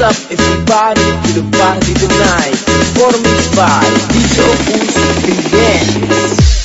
Up everybody to the party tonight. Performance by DJ Uzi Revenge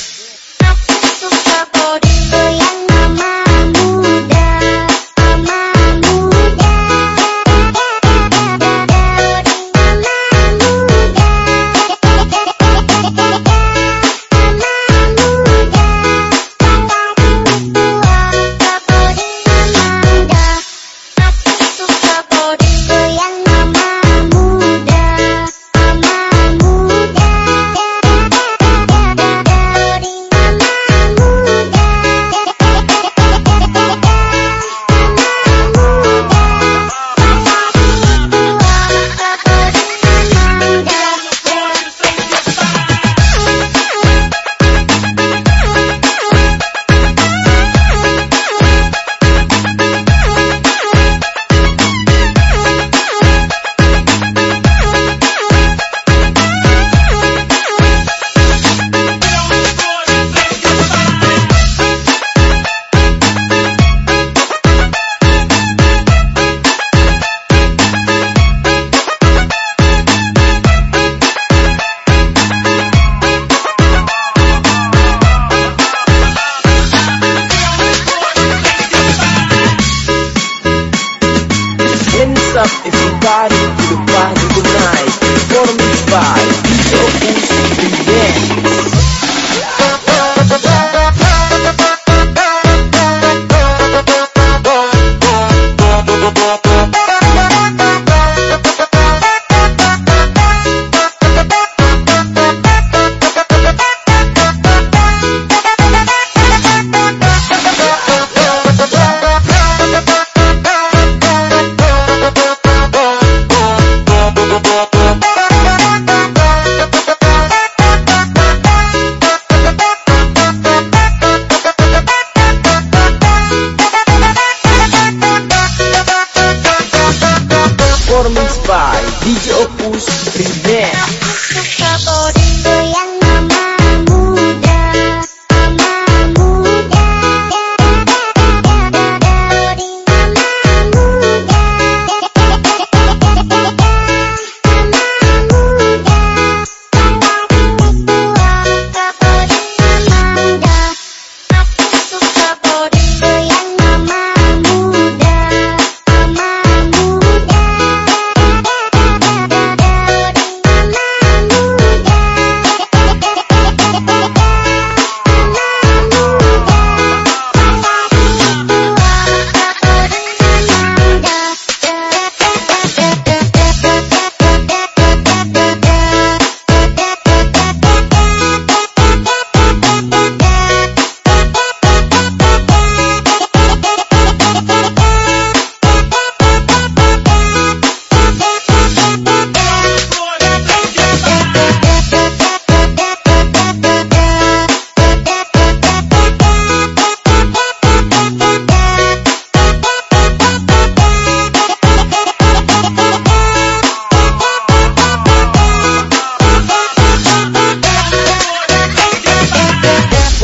by performance by DJ Opus Privé.